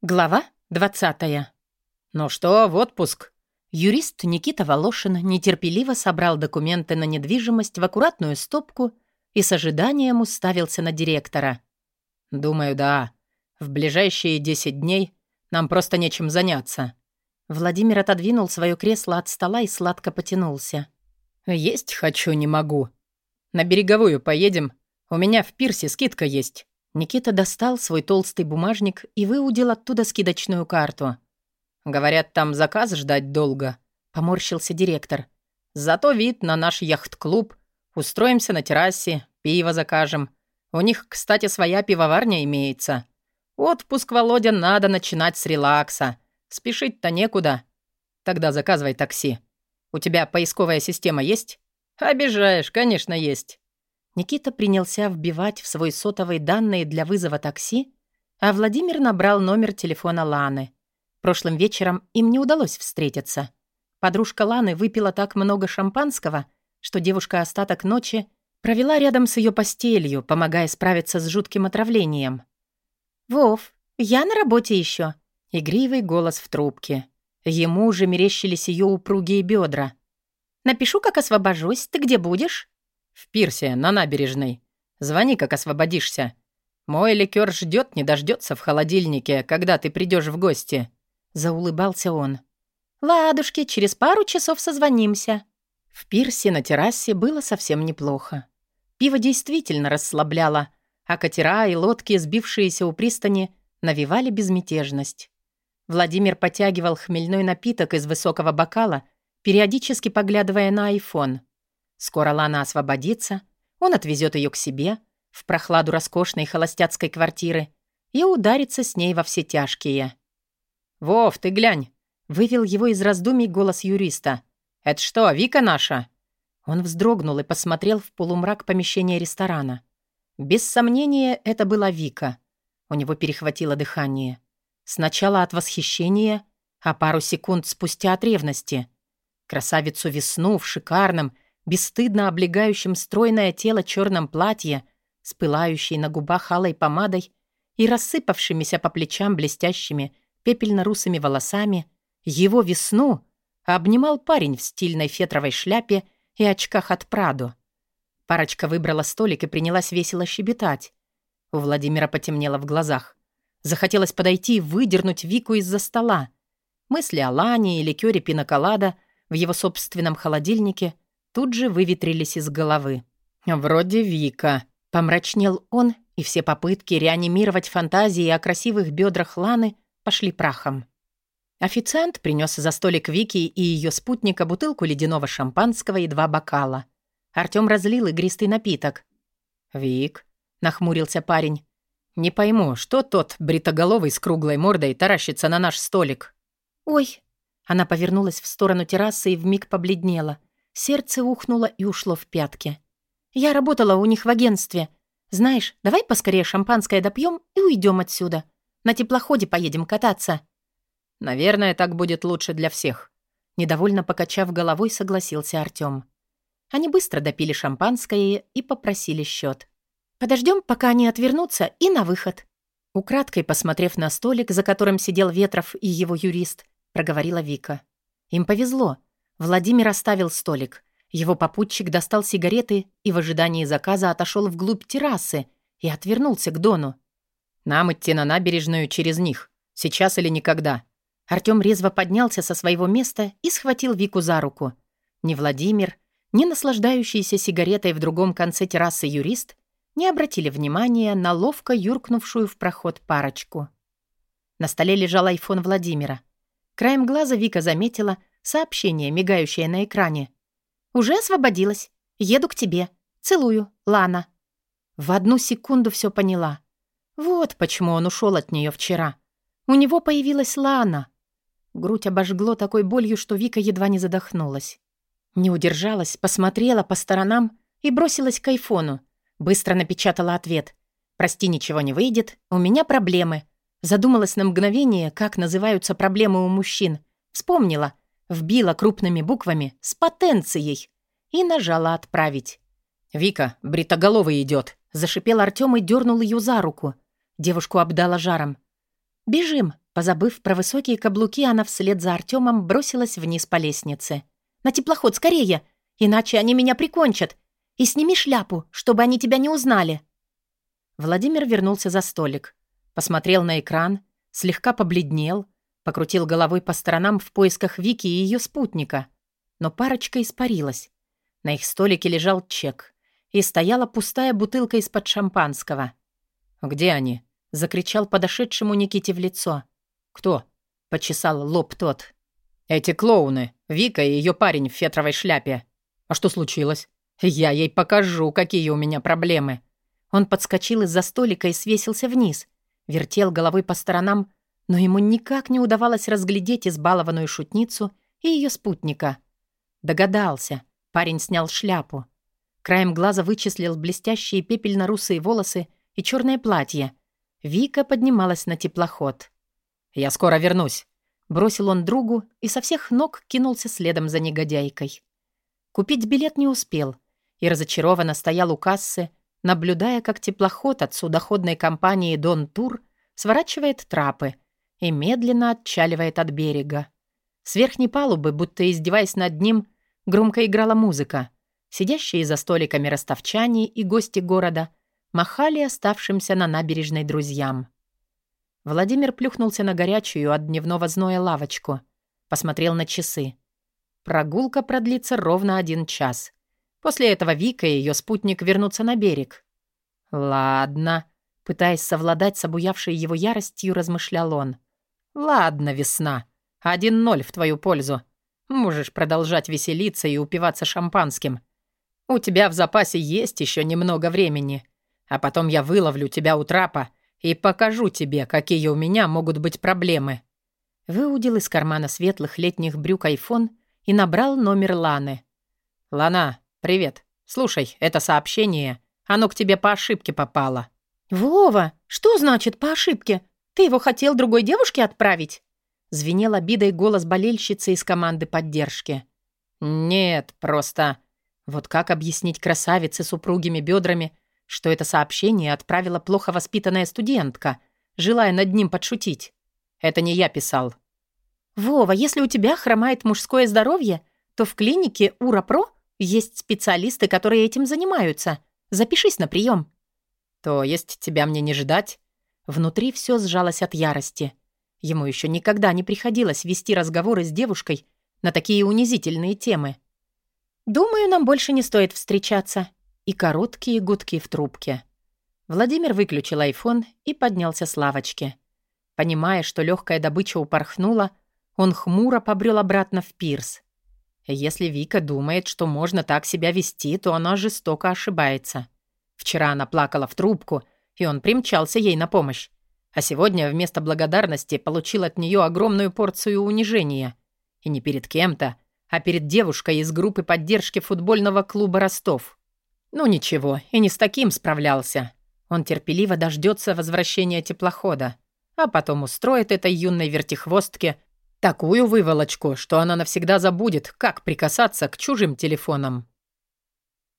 Глава 20. «Ну что, в отпуск?» Юрист Никита Волошин нетерпеливо собрал документы на недвижимость в аккуратную стопку и с ожиданием уставился на директора. «Думаю, да. В ближайшие 10 дней нам просто нечем заняться». Владимир отодвинул свое кресло от стола и сладко потянулся. «Есть хочу, не могу. На береговую поедем. У меня в пирсе скидка есть. Никита достал свой толстый бумажник и выудил оттуда скидочную карту. «Говорят, там заказ ждать долго», — поморщился директор. «Зато вид на наш яхт-клуб. Устроимся на террасе, пиво закажем. У них, кстати, своя пивоварня имеется. Отпуск, Володя, надо начинать с релакса. Спешить-то некуда. Тогда заказывай такси. У тебя поисковая система есть?» «Обижаешь, конечно, есть. Никита принялся вбивать в свой сотовый данные для вызова такси, а Владимир набрал номер телефона Ланы. Прошлым вечером им не удалось встретиться. Подружка Ланы выпила так много шампанского, что девушка остаток ночи провела рядом с ее постелью, помогая справиться с жутким отравлением. «Вов, я на работе еще. Игривый голос в трубке. Ему уже мерещились ее упругие бедра. «Напишу, как освобожусь. Ты где будешь?» «В пирсе, на набережной. Звони, как освободишься. Мой ликер ждет, не дождется в холодильнике, когда ты придешь в гости». Заулыбался он. «Ладушки, через пару часов созвонимся». В пирсе на террасе было совсем неплохо. Пиво действительно расслабляло, а катера и лодки, сбившиеся у пристани, навевали безмятежность. Владимир потягивал хмельной напиток из высокого бокала, периодически поглядывая на айфон. Скоро Лана освободится, он отвезет ее к себе, в прохладу роскошной холостяцкой квартиры, и ударится с ней во все тяжкие. «Вов, ты глянь!» — вывел его из раздумий голос юриста. «Это что, Вика наша?» Он вздрогнул и посмотрел в полумрак помещения ресторана. Без сомнения, это была Вика. У него перехватило дыхание. Сначала от восхищения, а пару секунд спустя от ревности. Красавицу весну в шикарном, бесстыдно облегающем стройное тело черном платье, с пылающей на губах алой помадой и рассыпавшимися по плечам блестящими пепельно-русыми волосами, его весну обнимал парень в стильной фетровой шляпе и очках от Прадо. Парочка выбрала столик и принялась весело щебетать. У Владимира потемнело в глазах. Захотелось подойти и выдернуть Вику из-за стола. Мысли о Лане и ликёре пиноколада в его собственном холодильнике — тут же выветрились из головы. «Вроде Вика», — помрачнел он, и все попытки реанимировать фантазии о красивых бедрах Ланы пошли прахом. Официант принес за столик Вики и ее спутника бутылку ледяного шампанского и два бокала. Артём разлил игристый напиток. «Вик», — нахмурился парень, — «не пойму, что тот бритоголовый с круглой мордой таращится на наш столик?» «Ой». Она повернулась в сторону террасы и вмиг побледнела. Сердце ухнуло и ушло в пятки. «Я работала у них в агентстве. Знаешь, давай поскорее шампанское допьем и уйдем отсюда. На теплоходе поедем кататься». «Наверное, так будет лучше для всех», — недовольно покачав головой, согласился Артём. Они быстро допили шампанское и попросили счет. «Подождем, пока они отвернутся, и на выход». Украдкой посмотрев на столик, за которым сидел Ветров и его юрист, проговорила Вика. Им повезло. Владимир оставил столик. Его попутчик достал сигареты и в ожидании заказа отошел вглубь террасы и отвернулся к Дону. «Нам идти на набережную через них. Сейчас или никогда». Артём резво поднялся со своего места и схватил Вику за руку. Ни Владимир, ни наслаждающийся сигаретой в другом конце террасы юрист не обратили внимания на ловко юркнувшую в проход парочку. На столе лежал айфон Владимира. Краем глаза Вика заметила, Сообщение, мигающее на экране. «Уже освободилась. Еду к тебе. Целую, Лана». В одну секунду все поняла. Вот почему он ушел от нее вчера. У него появилась Лана. Грудь обожгло такой болью, что Вика едва не задохнулась. Не удержалась, посмотрела по сторонам и бросилась к айфону. Быстро напечатала ответ. «Прости, ничего не выйдет. У меня проблемы». Задумалась на мгновение, как называются проблемы у мужчин. Вспомнила. Вбила крупными буквами «С потенцией» и нажала «Отправить». «Вика, бритоголовый идет, зашипел Артём и дернул ее за руку. Девушку обдала жаром. «Бежим», — Позабыв про высокие каблуки, она вслед за Артемом бросилась вниз по лестнице. «На теплоход, скорее! Иначе они меня прикончат! И сними шляпу, чтобы они тебя не узнали!» Владимир вернулся за столик. Посмотрел на экран, слегка побледнел, покрутил головой по сторонам в поисках Вики и ее спутника. Но парочка испарилась. На их столике лежал чек. И стояла пустая бутылка из-под шампанского. «Где они?» — закричал подошедшему Никите в лицо. «Кто?» — почесал лоб тот. «Эти клоуны. Вика и ее парень в фетровой шляпе. А что случилось? Я ей покажу, какие у меня проблемы». Он подскочил из-за столика и свесился вниз. Вертел головой по сторонам, но ему никак не удавалось разглядеть избалованную шутницу и ее спутника. Догадался. Парень снял шляпу. Краем глаза вычислил блестящие пепельно-русые волосы и черное платье. Вика поднималась на теплоход. «Я скоро вернусь», — бросил он другу и со всех ног кинулся следом за негодяйкой. Купить билет не успел и разочарованно стоял у кассы, наблюдая, как теплоход от судоходной компании «Дон Тур» сворачивает трапы и медленно отчаливает от берега. С верхней палубы, будто издеваясь над ним, громко играла музыка. Сидящие за столиками ростовчане и гости города махали оставшимся на набережной друзьям. Владимир плюхнулся на горячую от дневного зноя лавочку. Посмотрел на часы. Прогулка продлится ровно один час. После этого Вика и ее спутник вернутся на берег. «Ладно», — пытаясь совладать с обуявшей его яростью, размышлял он. «Ладно, весна. Один ноль в твою пользу. Можешь продолжать веселиться и упиваться шампанским. У тебя в запасе есть еще немного времени. А потом я выловлю тебя у трапа и покажу тебе, какие у меня могут быть проблемы». Выудил из кармана светлых летних брюк айфон и набрал номер Ланы. «Лана, привет. Слушай, это сообщение. Оно к тебе по ошибке попало». «Вова, что значит по ошибке? Ты его хотел другой девушке отправить?» Звенел обидой голос болельщицы из команды поддержки. «Нет, просто...» Вот как объяснить красавице с упругими бедрами, что это сообщение отправила плохо воспитанная студентка, желая над ним подшутить. Это не я писал. «Вова, если у тебя хромает мужское здоровье, то в клинике Ура-Про есть специалисты, которые этим занимаются. Запишись на прием». «То есть тебя мне не ждать?» Внутри все сжалось от ярости. Ему еще никогда не приходилось вести разговоры с девушкой на такие унизительные темы. «Думаю, нам больше не стоит встречаться», и короткие гудки в трубке. Владимир выключил айфон и поднялся с лавочки. Понимая, что легкая добыча упорхнула, он хмуро побрел обратно в пирс. Если Вика думает, что можно так себя вести, то она жестоко ошибается. Вчера она плакала в трубку, и он примчался ей на помощь. А сегодня вместо благодарности получил от нее огромную порцию унижения. И не перед кем-то, а перед девушкой из группы поддержки футбольного клуба «Ростов». Ну ничего, и не с таким справлялся. Он терпеливо дождется возвращения теплохода, а потом устроит этой юной вертихвостке такую выволочку, что она навсегда забудет, как прикасаться к чужим телефонам.